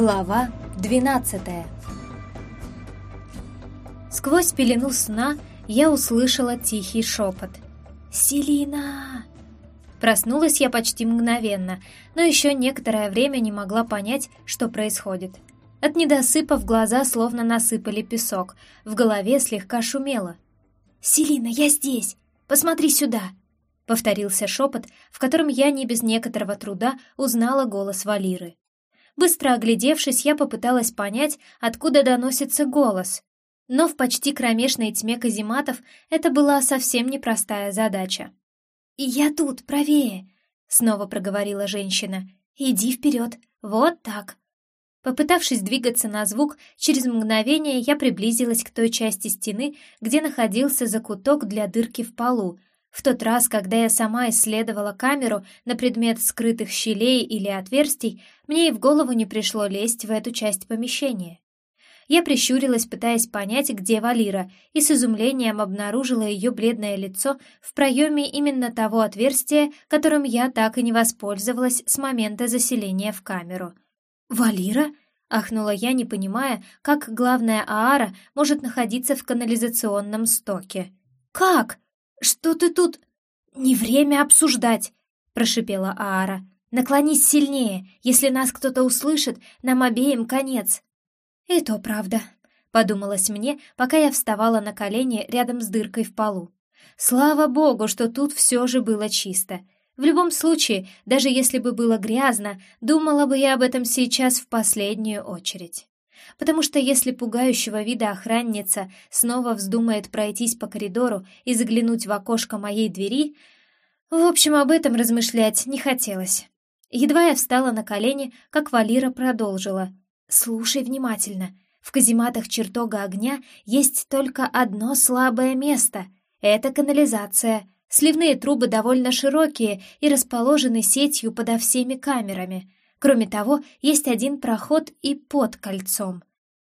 Глава 12 Сквозь пелену сна я услышала тихий шепот. «Селина!» Проснулась я почти мгновенно, но еще некоторое время не могла понять, что происходит. От недосыпа в глаза словно насыпали песок, в голове слегка шумело. «Селина, я здесь! Посмотри сюда!» Повторился шепот, в котором я не без некоторого труда узнала голос Валиры. Быстро оглядевшись, я попыталась понять, откуда доносится голос. Но в почти кромешной тьме казематов это была совсем непростая задача. «Я тут, правее!» — снова проговорила женщина. «Иди вперед, вот так!» Попытавшись двигаться на звук, через мгновение я приблизилась к той части стены, где находился закуток для дырки в полу, в тот раз, когда я сама исследовала камеру на предмет скрытых щелей или отверстий, мне и в голову не пришло лезть в эту часть помещения. Я прищурилась, пытаясь понять, где Валира, и с изумлением обнаружила ее бледное лицо в проеме именно того отверстия, которым я так и не воспользовалась с момента заселения в камеру. «Валира?» — ахнула я, не понимая, как главная Аара может находиться в канализационном стоке. «Как?» «Что ты тут...» «Не время обсуждать!» — прошипела Аара. «Наклонись сильнее. Если нас кто-то услышит, нам обеим конец». «И то правда», — подумалось мне, пока я вставала на колени рядом с дыркой в полу. Слава богу, что тут все же было чисто. В любом случае, даже если бы было грязно, думала бы я об этом сейчас в последнюю очередь потому что если пугающего вида охранница снова вздумает пройтись по коридору и заглянуть в окошко моей двери, в общем, об этом размышлять не хотелось. Едва я встала на колени, как Валира продолжила. «Слушай внимательно. В казематах чертога огня есть только одно слабое место. Это канализация. Сливные трубы довольно широкие и расположены сетью подо всеми камерами. Кроме того, есть один проход и под кольцом.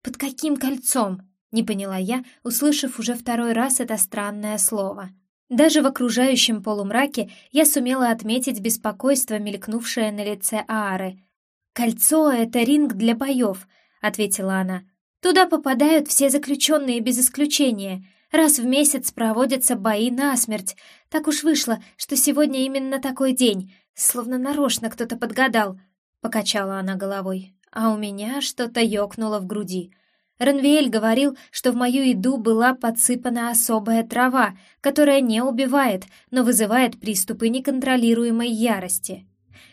«Под каким кольцом?» — не поняла я, услышав уже второй раз это странное слово. Даже в окружающем полумраке я сумела отметить беспокойство, мелькнувшее на лице Аары. «Кольцо — это ринг для боев», — ответила она. «Туда попадают все заключенные без исключения. Раз в месяц проводятся бои насмерть. Так уж вышло, что сегодня именно такой день, словно нарочно кто-то подгадал. — покачала она головой. А у меня что-то ёкнуло в груди. Ранвиэль говорил, что в мою еду была подсыпана особая трава, которая не убивает, но вызывает приступы неконтролируемой ярости.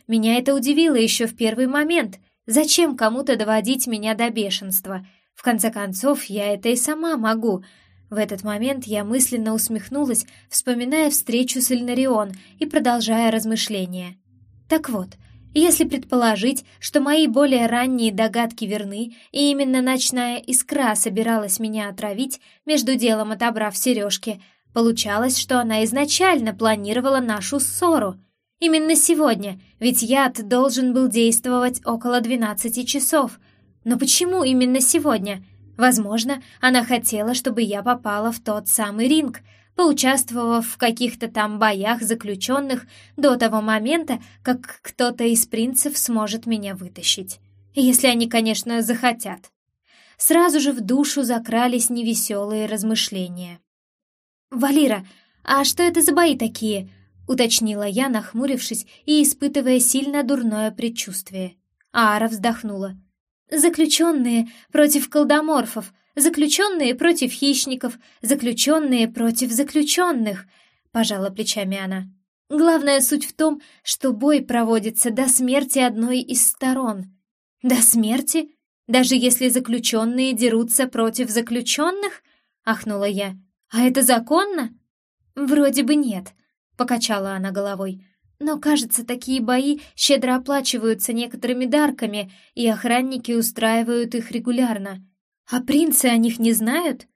Меня это удивило еще в первый момент. Зачем кому-то доводить меня до бешенства? В конце концов, я это и сама могу. В этот момент я мысленно усмехнулась, вспоминая встречу с Ильнарион и продолжая размышления. Так вот, если предположить, что мои более ранние догадки верны, и именно ночная искра собиралась меня отравить, между делом отобрав сережки, получалось, что она изначально планировала нашу ссору. Именно сегодня, ведь яд должен был действовать около 12 часов. Но почему именно сегодня? Возможно, она хотела, чтобы я попала в тот самый ринг — поучаствовав в каких-то там боях заключенных до того момента, как кто-то из принцев сможет меня вытащить. Если они, конечно, захотят. Сразу же в душу закрались невеселые размышления. «Валира, а что это за бои такие?» — уточнила я, нахмурившись и испытывая сильно дурное предчувствие. Ара вздохнула. «Заключенные против колдоморфов», Заключенные против хищников, заключенные против заключенных, пожала плечами она. Главная суть в том, что бой проводится до смерти одной из сторон. До смерти? Даже если заключенные дерутся против заключенных? Ахнула я. А это законно? Вроде бы нет, покачала она головой. Но, кажется, такие бои щедро оплачиваются некоторыми дарками, и охранники устраивают их регулярно. «А принцы о них не знают?»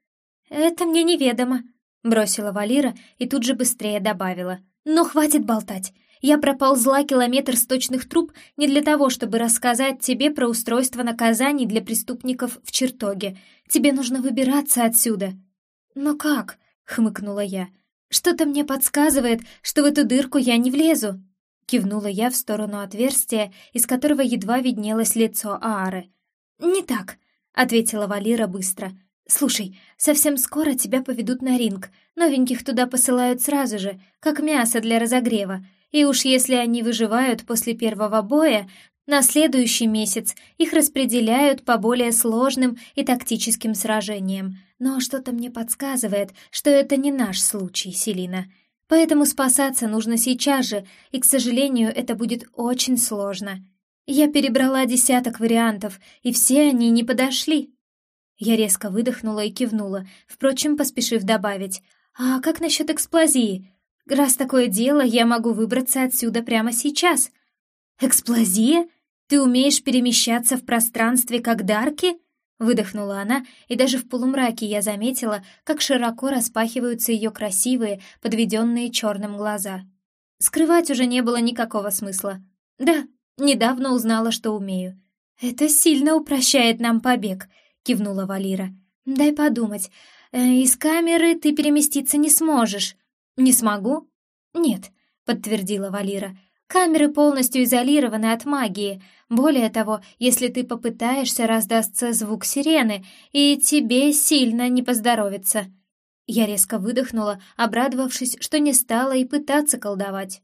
«Это мне неведомо», — бросила Валира и тут же быстрее добавила. «Но хватит болтать. Я проползла километр сточных труб не для того, чтобы рассказать тебе про устройство наказаний для преступников в чертоге. Тебе нужно выбираться отсюда». «Но как?» — хмыкнула я. «Что-то мне подсказывает, что в эту дырку я не влезу». Кивнула я в сторону отверстия, из которого едва виднелось лицо Аары. «Не так», — ответила Валира быстро. «Слушай, совсем скоро тебя поведут на ринг. Новеньких туда посылают сразу же, как мясо для разогрева. И уж если они выживают после первого боя, на следующий месяц их распределяют по более сложным и тактическим сражениям. Но что-то мне подсказывает, что это не наш случай, Селина. Поэтому спасаться нужно сейчас же, и, к сожалению, это будет очень сложно. Я перебрала десяток вариантов, и все они не подошли. Я резко выдохнула и кивнула, впрочем, поспешив добавить. «А как насчет эксплозии? Раз такое дело, я могу выбраться отсюда прямо сейчас». «Эксплозия? Ты умеешь перемещаться в пространстве, как Дарки?» Выдохнула она, и даже в полумраке я заметила, как широко распахиваются ее красивые, подведенные черным глаза. Скрывать уже не было никакого смысла. Да, недавно узнала, что умею. «Это сильно упрощает нам побег», — кивнула Валира. «Дай подумать. Э, из камеры ты переместиться не сможешь». «Не смогу?» «Нет», — подтвердила Валира. Камеры полностью изолированы от магии. Более того, если ты попытаешься, раздастся звук сирены, и тебе сильно не поздоровится. Я резко выдохнула, обрадовавшись, что не стала и пытаться колдовать.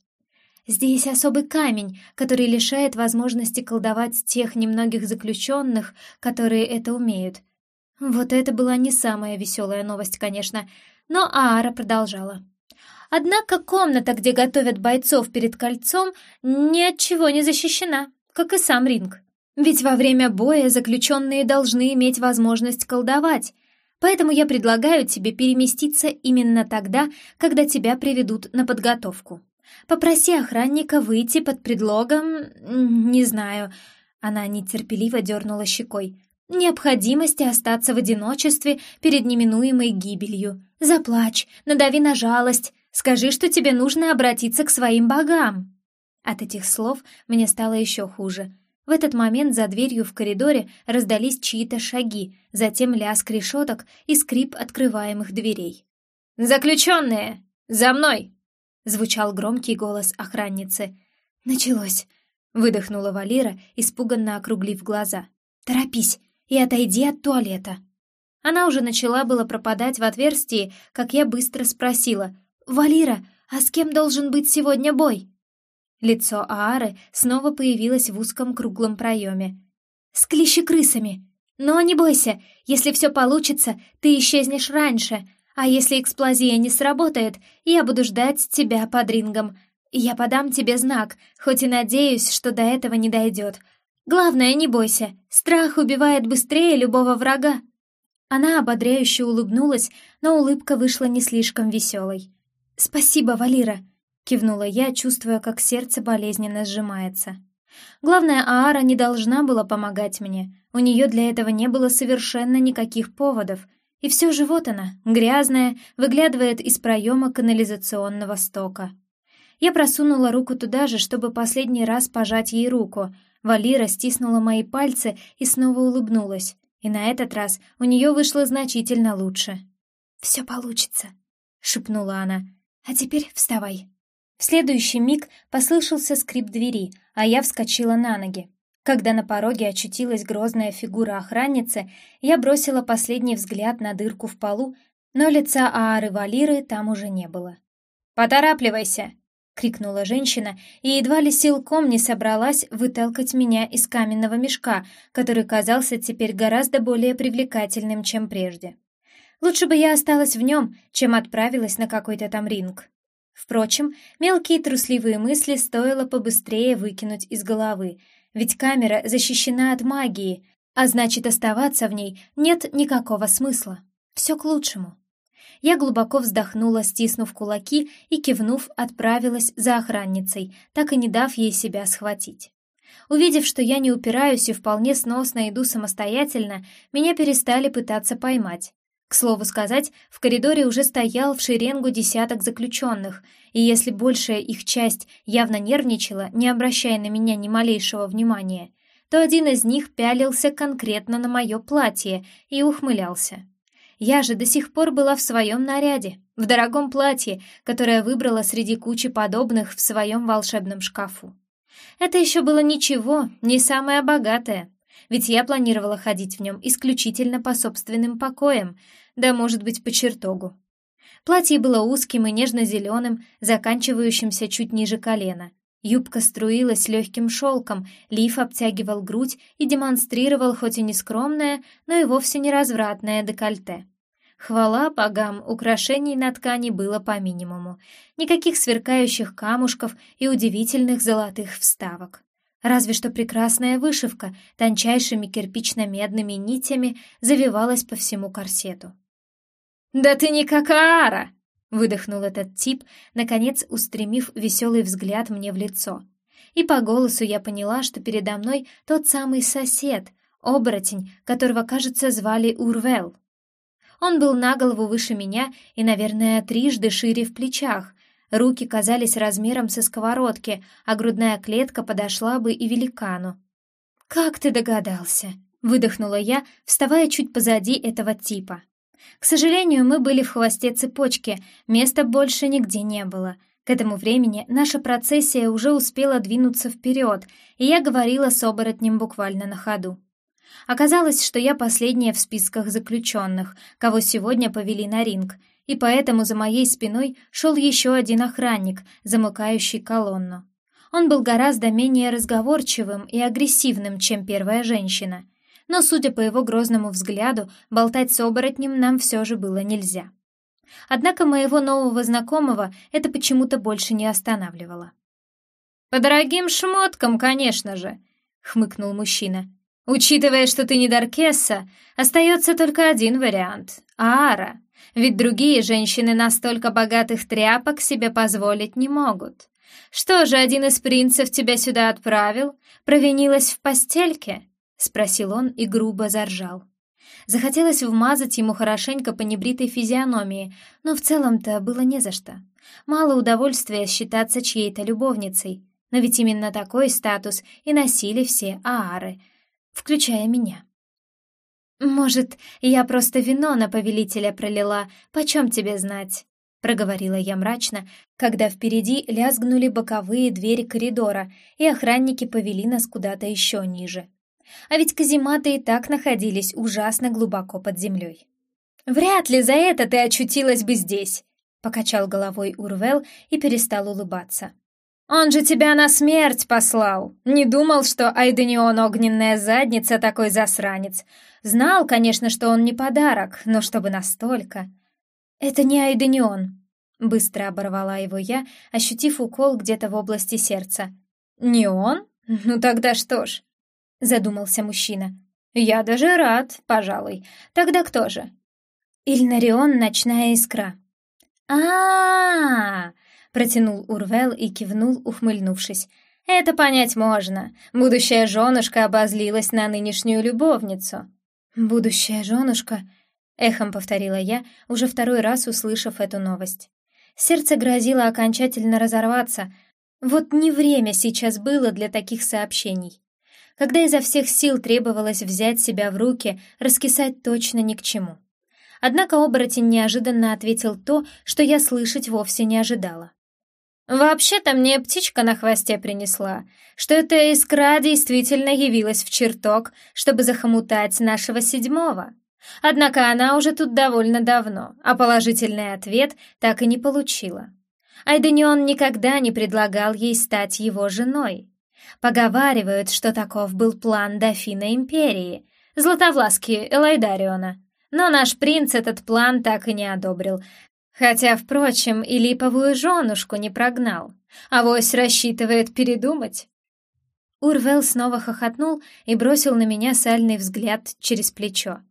Здесь особый камень, который лишает возможности колдовать тех немногих заключенных, которые это умеют. Вот это была не самая веселая новость, конечно, но Аара продолжала. Однако комната, где готовят бойцов перед кольцом, ни от чего не защищена, как и сам ринг. Ведь во время боя заключенные должны иметь возможность колдовать, поэтому я предлагаю тебе переместиться именно тогда, когда тебя приведут на подготовку. Попроси охранника выйти под предлогом... не знаю... Она нетерпеливо дернула щекой. Необходимости остаться в одиночестве перед неминуемой гибелью. Заплачь, надави на жалость, Скажи, что тебе нужно обратиться к своим богам!» От этих слов мне стало еще хуже. В этот момент за дверью в коридоре раздались чьи-то шаги, затем лязг решеток и скрип открываемых дверей. «Заключенные! За мной!» — звучал громкий голос охранницы. «Началось!» — выдохнула Валера, испуганно округлив глаза. «Торопись и отойди от туалета!» Она уже начала было пропадать в отверстии, как я быстро спросила — «Валира, а с кем должен быть сегодня бой?» Лицо Аары снова появилось в узком круглом проеме. «С клещи-крысами! Но не бойся, если все получится, ты исчезнешь раньше, а если эксплозия не сработает, я буду ждать тебя под рингом. Я подам тебе знак, хоть и надеюсь, что до этого не дойдет. Главное, не бойся, страх убивает быстрее любого врага». Она ободряюще улыбнулась, но улыбка вышла не слишком веселой. «Спасибо, Валира!» — кивнула я, чувствуя, как сердце болезненно сжимается. Главное, Аара не должна была помогать мне. У нее для этого не было совершенно никаких поводов. И все же вот она, грязная, выглядывает из проема канализационного стока. Я просунула руку туда же, чтобы последний раз пожать ей руку. Валира стиснула мои пальцы и снова улыбнулась. И на этот раз у нее вышло значительно лучше. «Все получится», — шепнула она. «А теперь вставай». В следующий миг послышался скрип двери, а я вскочила на ноги. Когда на пороге очутилась грозная фигура охранницы, я бросила последний взгляд на дырку в полу, но лица Аары Валиры там уже не было. «Поторапливайся!» — крикнула женщина и едва ли силком не собралась выталкать меня из каменного мешка, который казался теперь гораздо более привлекательным, чем прежде. Лучше бы я осталась в нем, чем отправилась на какой-то там ринг. Впрочем, мелкие трусливые мысли стоило побыстрее выкинуть из головы, ведь камера защищена от магии, а значит, оставаться в ней нет никакого смысла. Все к лучшему. Я глубоко вздохнула, стиснув кулаки и, кивнув, отправилась за охранницей, так и не дав ей себя схватить. Увидев, что я не упираюсь и вполне сносно иду самостоятельно, меня перестали пытаться поймать. Слову сказать, в коридоре уже стоял в шеренгу десяток заключенных, и если большая их часть явно нервничала, не обращая на меня ни малейшего внимания, то один из них пялился конкретно на мое платье и ухмылялся. Я же до сих пор была в своем наряде, в дорогом платье, которое выбрала среди кучи подобных в своем волшебном шкафу. Это еще было ничего, не самое богатое, Ведь я планировала ходить в нем исключительно по собственным покоям, да, может быть, по чертогу. Платье было узким и нежно-зеленым, заканчивающимся чуть ниже колена. Юбка струилась легким шелком, лиф обтягивал грудь и демонстрировал хоть и не но и вовсе не развратное декольте. Хвала богам, украшений на ткани было по минимуму. Никаких сверкающих камушков и удивительных золотых вставок. Разве что прекрасная вышивка тончайшими кирпично-медными нитями завивалась по всему корсету. «Да ты не как Аара!» — выдохнул этот тип, наконец устремив веселый взгляд мне в лицо. И по голосу я поняла, что передо мной тот самый сосед, оборотень, которого, кажется, звали Урвел. Он был на голову выше меня и, наверное, трижды шире в плечах. Руки казались размером со сковородки, а грудная клетка подошла бы и великану. «Как ты догадался?» — выдохнула я, вставая чуть позади этого типа. К сожалению, мы были в хвосте цепочки, места больше нигде не было. К этому времени наша процессия уже успела двинуться вперед, и я говорила с оборотнем буквально на ходу. Оказалось, что я последняя в списках заключенных, кого сегодня повели на ринг, и поэтому за моей спиной шел еще один охранник, замыкающий колонну. Он был гораздо менее разговорчивым и агрессивным, чем первая женщина, но, судя по его грозному взгляду, болтать с оборотнем нам все же было нельзя. Однако моего нового знакомого это почему-то больше не останавливало. «По дорогим шмоткам, конечно же», — хмыкнул мужчина. Учитывая, что ты не Даркесса, остается только один вариант — Аара, ведь другие женщины настолько богатых тряпок себе позволить не могут. Что же, один из принцев тебя сюда отправил? Провинилась в постельке?» — спросил он и грубо заржал. Захотелось вмазать ему хорошенько по небритой физиономии, но в целом-то было не за что. Мало удовольствия считаться чьей-то любовницей, но ведь именно такой статус и носили все аары — включая меня. «Может, я просто вино на повелителя пролила, почем тебе знать?» — проговорила я мрачно, когда впереди лязгнули боковые двери коридора, и охранники повели нас куда-то еще ниже. А ведь казематы и так находились ужасно глубоко под землей. «Вряд ли за это ты очутилась бы здесь!» — покачал головой Урвел и перестал улыбаться. «Он же тебя на смерть послал! Не думал, что Айденион огненная задница такой засранец. Знал, конечно, что он не подарок, но чтобы настолько...» «Это не Айденион», — быстро оборвала его я, ощутив укол где-то в области сердца. «Не он? Ну тогда что ж?» — задумался мужчина. «Я даже рад, пожалуй. Тогда кто же?» «Ильнарион — ночная искра». «А-а-а!» Протянул Урвел и кивнул, ухмыльнувшись. «Это понять можно. Будущая женушка обозлилась на нынешнюю любовницу». «Будущая женушка?» — эхом повторила я, уже второй раз услышав эту новость. Сердце грозило окончательно разорваться. Вот не время сейчас было для таких сообщений. Когда изо всех сил требовалось взять себя в руки, раскисать точно ни к чему. Однако оборотень неожиданно ответил то, что я слышать вовсе не ожидала. «Вообще-то мне птичка на хвосте принесла, что эта искра действительно явилась в чертог, чтобы захомутать нашего седьмого. Однако она уже тут довольно давно, а положительный ответ так и не получила. Айденион никогда не предлагал ей стать его женой. Поговаривают, что таков был план дофина Империи, Златовласки Элайдариона. Но наш принц этот план так и не одобрил, Хотя, впрочем, и липовую женушку не прогнал. Авось рассчитывает передумать. Урвел снова хохотнул и бросил на меня сальный взгляд через плечо.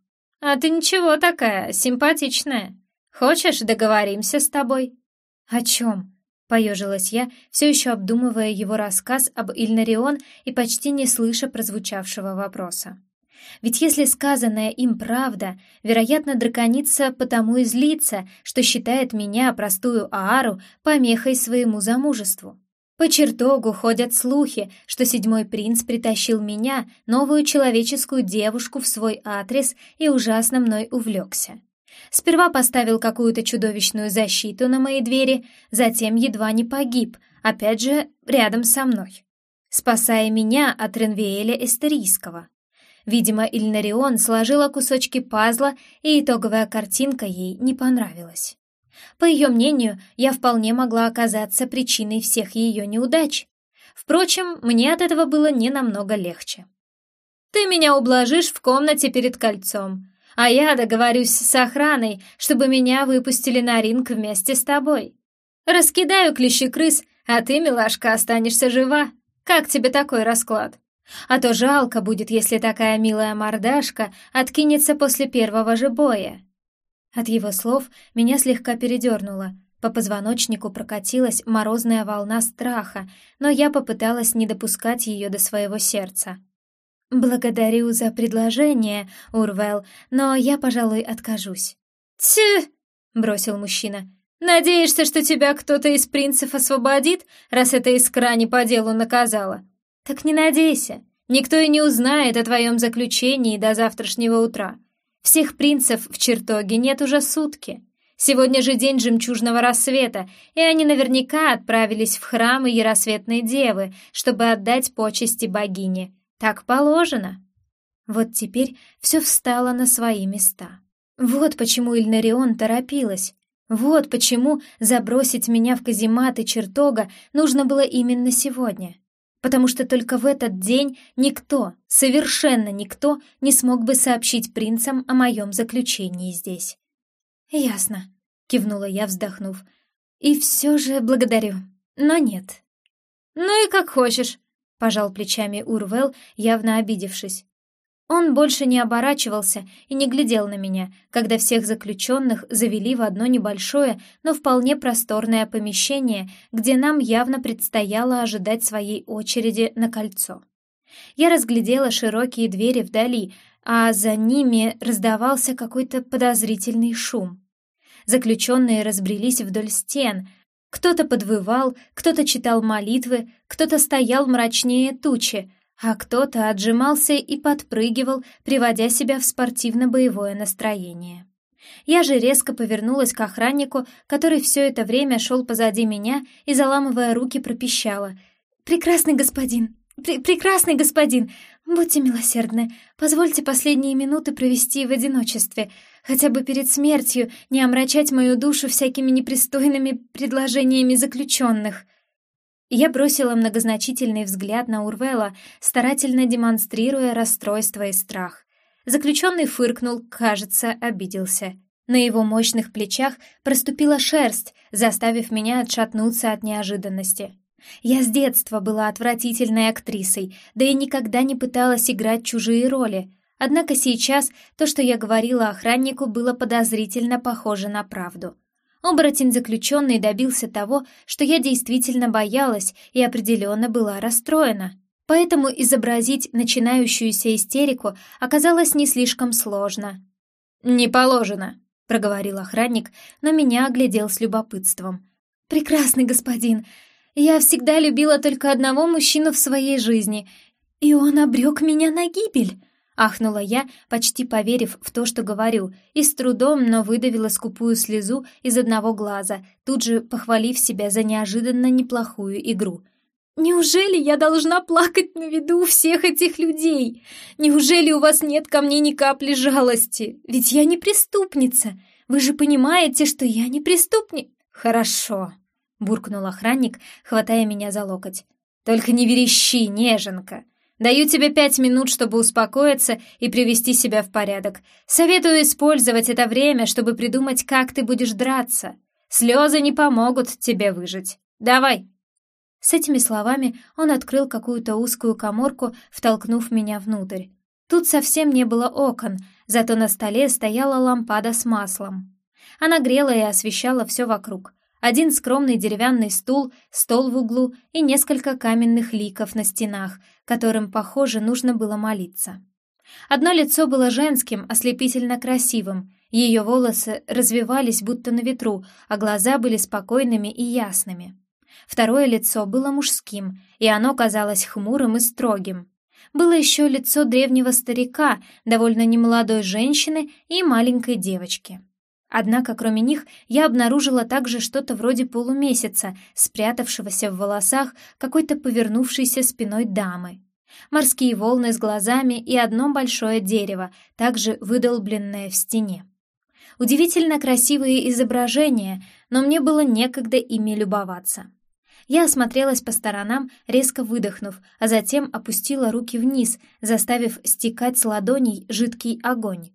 «А ты ничего такая, симпатичная. Хочешь, договоримся с тобой?» «О чем?» — поежилась я, все еще обдумывая его рассказ об Ильнарион и почти не слыша прозвучавшего вопроса. Ведь если сказанное им правда, вероятно, драконица потому и злится, что считает меня, простую Аару, помехой своему замужеству. По чертогу ходят слухи, что седьмой принц притащил меня, новую человеческую девушку, в свой адрес и ужасно мной увлекся. Сперва поставил какую-то чудовищную защиту на мои двери, затем едва не погиб, опять же, рядом со мной, спасая меня от Ренвиэля Эстерийского. Видимо, Ильнарион сложила кусочки пазла, и итоговая картинка ей не понравилась. По ее мнению, я вполне могла оказаться причиной всех ее неудач. Впрочем, мне от этого было не намного легче. «Ты меня ублажишь в комнате перед кольцом, а я договорюсь с охраной, чтобы меня выпустили на ринг вместе с тобой. Раскидаю клещи крыс, а ты, милашка, останешься жива. Как тебе такой расклад? А то жалко будет, если такая милая мордашка откинется после первого же боя». От его слов меня слегка передернуло. По позвоночнику прокатилась морозная волна страха, но я попыталась не допускать ее до своего сердца. «Благодарю за предложение, Урвел, но я, пожалуй, откажусь». «Тьфу!» — бросил мужчина. «Надеешься, что тебя кто-то из принцев освободит, раз эта искра не по делу наказала? Так не надейся. Никто и не узнает о твоем заключении до завтрашнего утра. Всех принцев в чертоге нет уже сутки. Сегодня же день жемчужного рассвета, и они наверняка отправились в храмы Яросветной Девы, чтобы отдать почести богине. Так положено. Вот теперь все встало на свои места. Вот почему Ильнарион торопилась. Вот почему забросить меня в казематы чертога нужно было именно сегодня. Потому что только в этот день никто, совершенно никто, не смог бы сообщить принцам о моем заключении здесь. «Ясно», — кивнула я, вздохнув. «И все же благодарю, но нет». «Ну и как хочешь», — пожал плечами Урвел, явно обидевшись. Он больше не оборачивался и не глядел на меня, когда всех заключенных завели в одно небольшое, но вполне просторное помещение, где нам явно предстояло ожидать своей очереди на кольцо. Я разглядела широкие двери вдали, а за ними раздавался какой-то подозрительный шум. Заключенные разбрелись вдоль стен, кто-то подвывал, кто-то читал молитвы, кто-то стоял мрачнее тучи, а кто-то отжимался и подпрыгивал, приводя себя в спортивно-боевое настроение. Я же резко повернулась к охраннику, который все это время шел позади меня и, заламывая руки, пропищала. «Прекрасный господин! Пр прекрасный господин! Будьте милосердны, позвольте последние минуты провести в одиночестве хотя бы перед смертью не омрачать мою душу всякими непристойными предложениями заключенных. Я бросила многозначительный взгляд на Урвела, старательно демонстрируя расстройство и страх. Заключенный фыркнул, кажется, обиделся. На его мощных плечах проступила шерсть, заставив меня отшатнуться от неожиданности. Я с детства была отвратительной актрисой, да и никогда не пыталась играть чужие роли, Однако сейчас то, что я говорила охраннику, было подозрительно похоже на правду. Оборотень заключенный добился того, что я действительно боялась и определенно была расстроена. Поэтому изобразить начинающуюся истерику оказалось не слишком сложно. «Не положено», — проговорил охранник, но меня оглядел с любопытством. «Прекрасный господин, я всегда любила только одного мужчину в своей жизни, и он обрек меня на гибель». Ахнула я, почти поверив в то, что говорю, и с трудом, но выдавила скупую слезу из одного глаза, тут же похвалив себя за неожиданно неплохую игру. «Неужели я должна плакать на виду всех этих людей? Неужели у вас нет ко мне ни капли жалости? Ведь я не преступница. Вы же понимаете, что я не преступник?» «Хорошо», — буркнул охранник, хватая меня за локоть. «Только не верещи, неженка. Даю тебе пять минут, чтобы успокоиться и привести себя в порядок. Советую использовать это время, чтобы придумать, как ты будешь драться. Слезы не помогут тебе выжить. Давай!» С этими словами он открыл какую-то узкую коморку, втолкнув меня внутрь. Тут совсем не было окон, зато на столе стояла лампада с маслом. Она грела и освещала все вокруг. Один скромный деревянный стул, стол в углу и несколько каменных ликов на стенах, которым, похоже, нужно было молиться. Одно лицо было женским, ослепительно красивым, ее волосы развивались будто на ветру, а глаза были спокойными и ясными. Второе лицо было мужским, и оно казалось хмурым и строгим. Было еще лицо древнего старика, довольно немолодой женщины и маленькой девочки. Однако, кроме них, я обнаружила также что-то вроде полумесяца, спрятавшегося в волосах какой-то повернувшейся спиной дамы. Морские волны с глазами и одно большое дерево, также выдолбленное в стене. Удивительно красивые изображения, но мне было некогда ими любоваться. Я осмотрелась по сторонам, резко выдохнув, а затем опустила руки вниз, заставив стекать с ладоней жидкий огонь.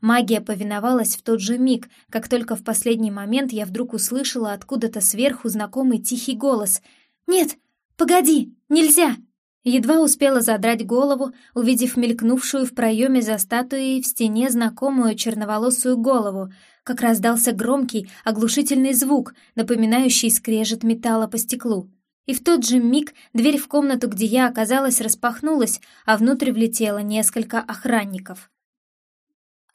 Магия повиновалась в тот же миг, как только в последний момент я вдруг услышала откуда-то сверху знакомый тихий голос. «Нет, погоди, нельзя!» Едва успела задрать голову, увидев мелькнувшую в проеме за статуей в стене знакомую черноволосую голову, как раздался громкий, оглушительный звук, напоминающий скрежет металла по стеклу. И в тот же миг дверь в комнату, где я оказалась, распахнулась, а внутрь влетело несколько охранников.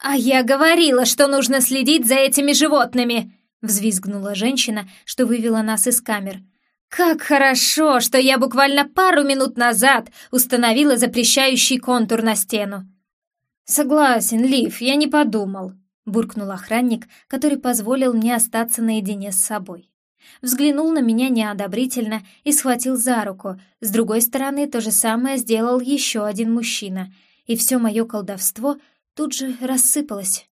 «А я говорила, что нужно следить за этими животными!» — взвизгнула женщина, что вывела нас из камер. «Как хорошо, что я буквально пару минут назад установила запрещающий контур на стену!» «Согласен, Лив, я не подумал», — буркнул охранник, который позволил мне остаться наедине с собой. Взглянул на меня неодобрительно и схватил за руку. С другой стороны, то же самое сделал еще один мужчина, и все мое колдовство тут же рассыпалось.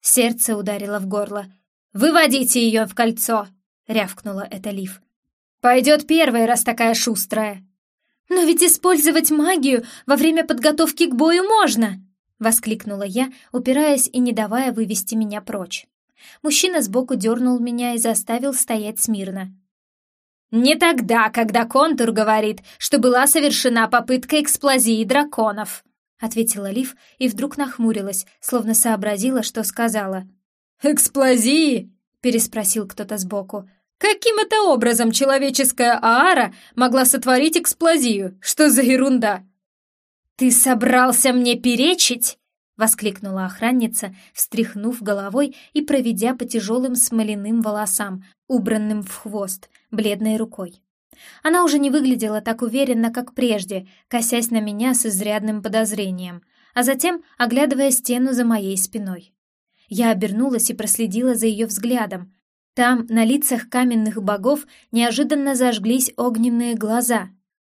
Сердце ударило в горло. «Выводите ее в кольцо!» — рявкнула это Лив. «Пойдет первая, раз такая шустрая!» «Но ведь использовать магию во время подготовки к бою можно!» — воскликнула я, упираясь и не давая вывести меня прочь. Мужчина сбоку дернул меня и заставил стоять смирно. «Не тогда, когда контур говорит, что была совершена попытка эксплозии драконов», — ответила Лив и вдруг нахмурилась, словно сообразила, что сказала. «Эксплозии?» — переспросил кто-то сбоку. Каким это образом человеческая аара могла сотворить эксплозию? Что за ерунда? «Ты собрался мне перечить?» — воскликнула охранница, встряхнув головой и проведя по тяжелым смоляным волосам, убранным в хвост, бледной рукой. Она уже не выглядела так уверенно, как прежде, косясь на меня с изрядным подозрением, а затем оглядывая стену за моей спиной. Я обернулась и проследила за ее взглядом, там, на лицах каменных богов, неожиданно зажглись огненные глаза.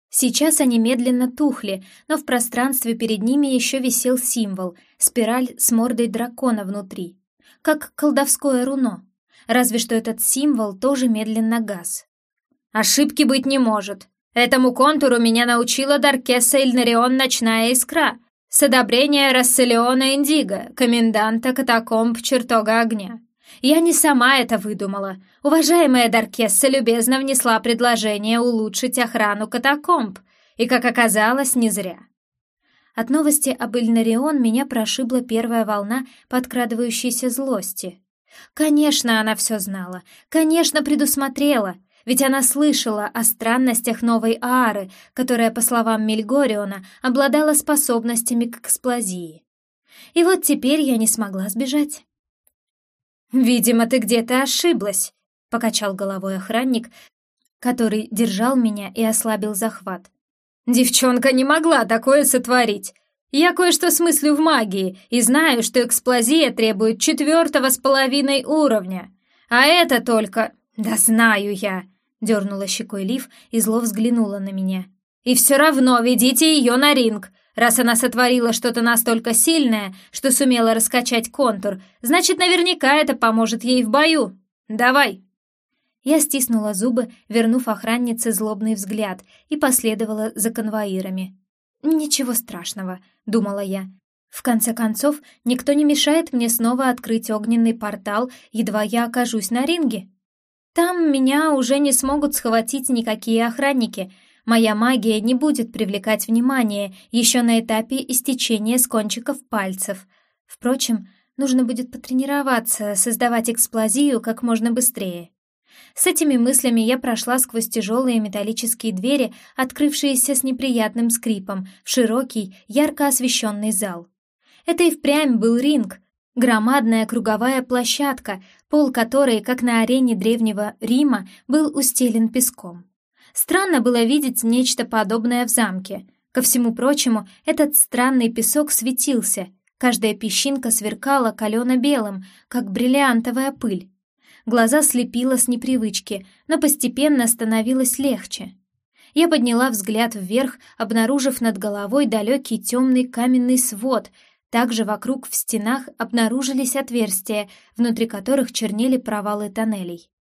Сейчас они медленно тухли, но в пространстве перед ними еще висел символ — спираль с мордой дракона внутри. Как колдовское руно. Разве что этот символ тоже медленно гас. «Ошибки быть не может. Этому контуру меня научила Даркеса Ильнарион Ночная Искра, с одобрения Расселиона Индиго, коменданта катакомб Чертога Огня. Я не сама это выдумала. Уважаемая Даркесса любезно внесла предложение улучшить охрану катакомб, и, как оказалось, не зря. От новости об Ильнарион меня прошибла первая волна подкрадывающейся злости. Конечно, она все знала, конечно, предусмотрела, ведь она слышала о странностях новой Аары, которая, по словам Мельгориона, обладала способностями к эксплозии. И вот теперь я не смогла сбежать. «Видимо, ты где-то ошиблась», — покачал головой охранник, который держал меня и ослабил захват. «Девчонка не могла такое сотворить. Я кое-что смыслю в магии и знаю, что эксплозия требует четвертого с половиной уровня. А это только... Да знаю я!» — дернула щекой Лив и зло взглянула на меня. «И все равно ведите ее на ринг. Раз она сотворила что-то настолько сильное, что сумела раскачать контур, значит, наверняка это поможет ей в бою. Давай!» Я стиснула зубы, вернув охраннице злобный взгляд, и последовала за конвоирами. «Ничего страшного», — думала я. «В конце концов, никто не мешает мне снова открыть огненный портал, едва я окажусь на ринге. Там меня уже не смогут схватить никакие охранники, Моя магия не будет привлекать внимание еще на этапе истечения с кончиков пальцев. Впрочем, нужно будет потренироваться, создавать эксплозию как можно быстрее. С этими мыслями я прошла сквозь тяжелые металлические двери, открывшиеся с неприятным скрипом, в широкий, ярко освещенный зал. Это и впрямь был ринг, громадная круговая площадка, пол которой, как на арене древнего Рима, был устелен песком. Странно было видеть нечто подобное в замке. Ко всему прочему, этот странный песок светился. Каждая песчинка сверкала калено-белым, как бриллиантовая пыль. Глаза слепило с непривычки, но постепенно становилось легче. Я подняла взгляд вверх, обнаружив над головой далекий темный каменный свод. Также вокруг в стенах обнаружились отверстия, внутри которых чернели провалы тоннелей.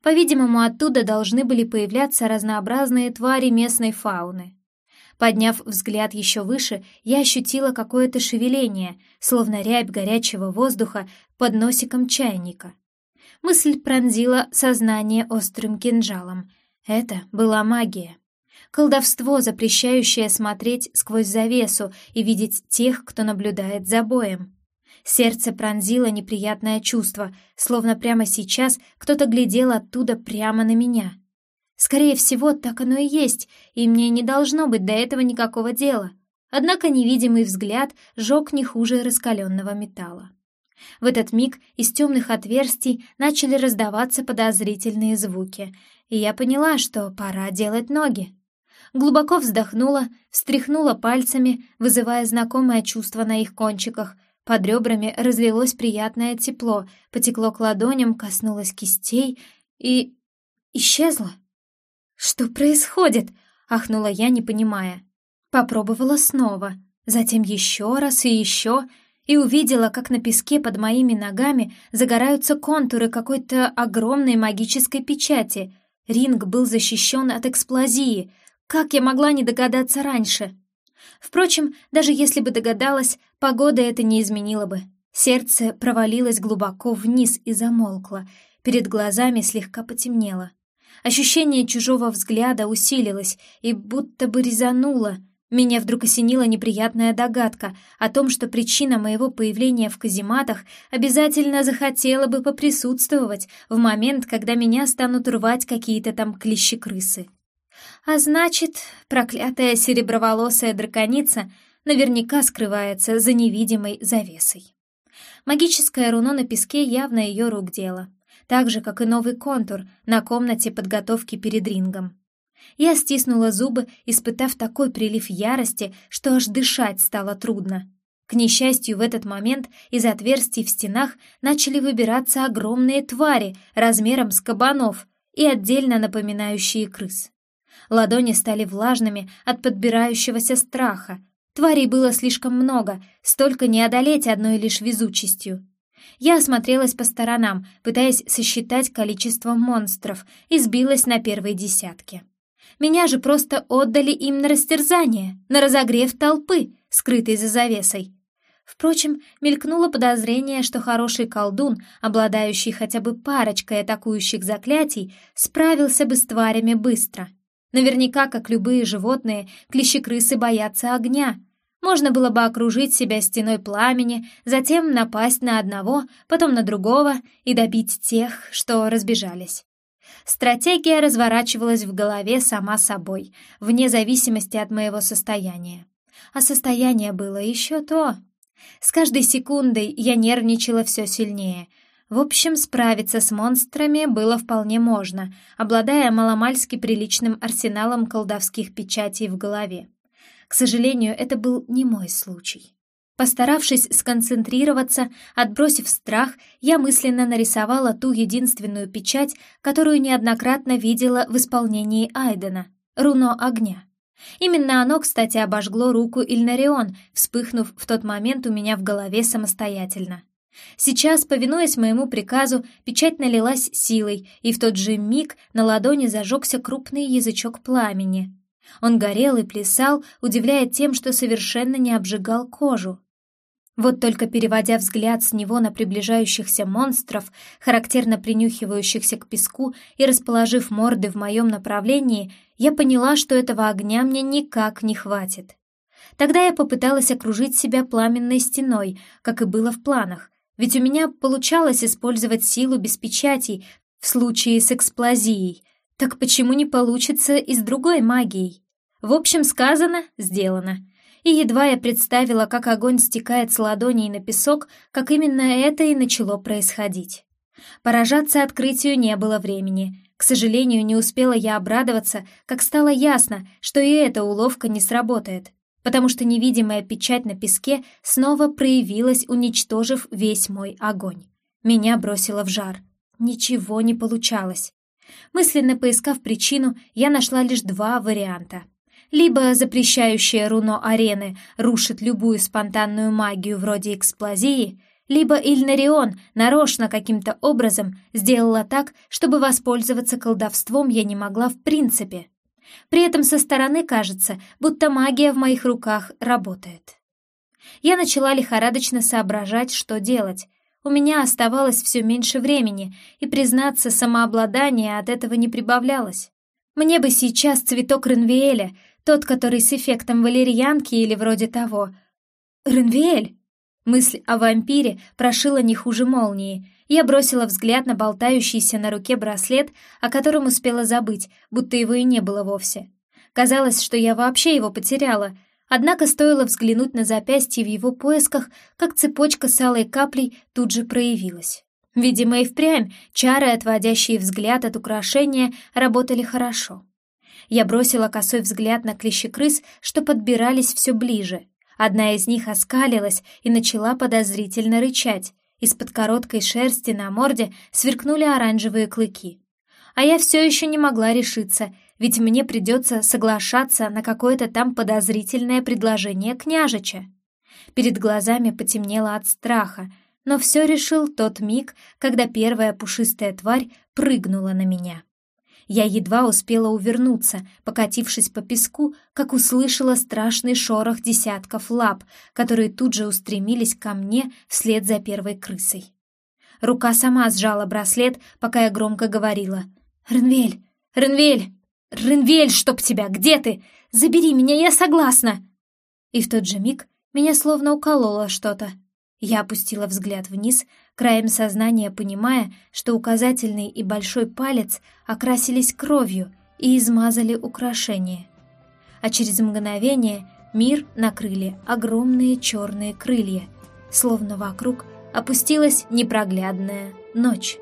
По-видимому, оттуда должны были появляться разнообразные твари местной фауны. Подняв взгляд еще выше, я ощутила какое-то шевеление, словно рябь горячего воздуха под носиком чайника. Мысль пронзила сознание острым кинжалом. Это была магия. Колдовство, запрещающее смотреть сквозь завесу и видеть тех, кто наблюдает за боем. Сердце пронзило неприятное чувство, словно прямо сейчас кто-то глядел оттуда прямо на меня. Скорее всего, так оно и есть, и мне не должно быть до этого никакого дела. Однако невидимый взгляд жег не хуже раскаленного металла. В этот миг из темных отверстий начали раздаваться подозрительные звуки, и я поняла, что пора делать ноги. Глубоко вздохнула, встряхнула пальцами, вызывая знакомое чувство на их кончиках — под ребрами разлилось приятное тепло, потекло к ладоням, коснулось кистей и... исчезло. «Что происходит?» — ахнула я, не понимая. Попробовала снова, затем еще раз и еще, и увидела, как на песке под моими ногами загораются контуры какой-то огромной магической печати. Ринг был защищен от эксплозии. Как я могла не догадаться раньше? Впрочем, даже если бы догадалась, погода это не изменила бы. Сердце провалилось глубоко вниз и замолкло, перед глазами слегка потемнело. Ощущение чужого взгляда усилилось и будто бы резануло. Меня вдруг осенила неприятная догадка о том, что причина моего появления в казематах обязательно захотела бы поприсутствовать в момент, когда меня станут рвать какие-то там клещи-крысы. А значит, проклятая сереброволосая драконица наверняка скрывается за невидимой завесой. Магическое руно на песке явно ее рук дело, так же, как и новый контур на комнате подготовки перед рингом. Я стиснула зубы, испытав такой прилив ярости, что аж дышать стало трудно. К несчастью, в этот момент из отверстий в стенах начали выбираться огромные твари размером с кабанов и отдельно напоминающие крыс. Ладони стали влажными от подбирающегося страха. Тварей было слишком много, столько не одолеть одной лишь везучестью. Я осмотрелась по сторонам, пытаясь сосчитать количество монстров, и сбилась на первой десятке. Меня же просто отдали им на растерзание, на разогрев толпы, скрытой за завесой. Впрочем, мелькнуло подозрение, что хороший колдун, обладающий хотя бы парочкой атакующих заклятий, справился бы с тварями быстро — Наверняка, как любые животные, клещи-крысы боятся огня. Можно было бы окружить себя стеной пламени, затем напасть на одного, потом на другого и добить тех, что разбежались. Стратегия разворачивалась в голове сама собой, вне зависимости от моего состояния. А состояние было еще то. С каждой секундой я нервничала все сильнее — в общем, справиться с монстрами было вполне можно, обладая маломальски приличным арсеналом колдовских печатей в голове. К сожалению, это был не мой случай. Постаравшись сконцентрироваться, отбросив страх, я мысленно нарисовала ту единственную печать, которую неоднократно видела в исполнении Айдена — руно огня. Именно оно, кстати, обожгло руку Ильнарион, вспыхнув в тот момент у меня в голове самостоятельно. Сейчас, повинуясь моему приказу, печать налилась силой, и в тот же миг на ладони зажегся крупный язычок пламени. Он горел и плясал, удивляя тем, что совершенно не обжигал кожу. Вот только переводя взгляд с него на приближающихся монстров, характерно принюхивающихся к песку и расположив морды в моем направлении, я поняла, что этого огня мне никак не хватит. Тогда я попыталась окружить себя пламенной стеной, как и было в планах, ведь у меня получалось использовать силу без печатей в случае с эксплозией. Так почему не получится и с другой магией? В общем, сказано, сделано. И едва я представила, как огонь стекает с ладоней на песок, как именно это и начало происходить. Поражаться открытию не было времени. К сожалению, не успела я обрадоваться, как стало ясно, что и эта уловка не сработает потому что невидимая печать на песке снова проявилась, уничтожив весь мой огонь. Меня бросило в жар. Ничего не получалось. Мысленно поискав причину, я нашла лишь два варианта. Либо запрещающее руно арены рушит любую спонтанную магию вроде эксплозии, либо Ильнарион нарочно каким-то образом сделала так, чтобы воспользоваться колдовством я не могла в принципе. При этом со стороны кажется, будто магия в моих руках работает. Я начала лихорадочно соображать, что делать. У меня оставалось все меньше времени, и, признаться, самообладание от этого не прибавлялось. Мне бы сейчас цветок Ренвиэля, тот, который с эффектом валерьянки или вроде того. Ренвиэль? Мысль о вампире прошила не хуже молнии. Я бросила взгляд на болтающийся на руке браслет, о котором успела забыть, будто его и не было вовсе. Казалось, что я вообще его потеряла, однако стоило взглянуть на запястье в его поисках, как цепочка с алой каплей тут же проявилась. Видимо, и впрямь чары, отводящие взгляд от украшения, работали хорошо. Я бросила косой взгляд на клещи крыс, что подбирались все ближе. Одна из них оскалилась и начала подозрительно рычать. Из-под короткой шерсти на морде сверкнули оранжевые клыки. А я все еще не могла решиться, ведь мне придется соглашаться на какое-то там подозрительное предложение княжича. Перед глазами потемнело от страха, но все решил тот миг, когда первая пушистая тварь прыгнула на меня. Я едва успела увернуться, покатившись по песку, как услышала страшный шорох десятков лап, которые тут же устремились ко мне вслед за первой крысой. Рука сама сжала браслет, пока я громко говорила. «Ренвель! Ренвель! Ренвель, чтоб тебя! Где ты? Забери меня, я согласна!» И в тот же миг меня словно укололо что-то. Я опустила взгляд вниз, краем сознания понимая, что указательный и большой палец окрасились кровью и измазали украшение. А через мгновение мир накрыли огромные черные крылья, словно вокруг опустилась непроглядная ночь.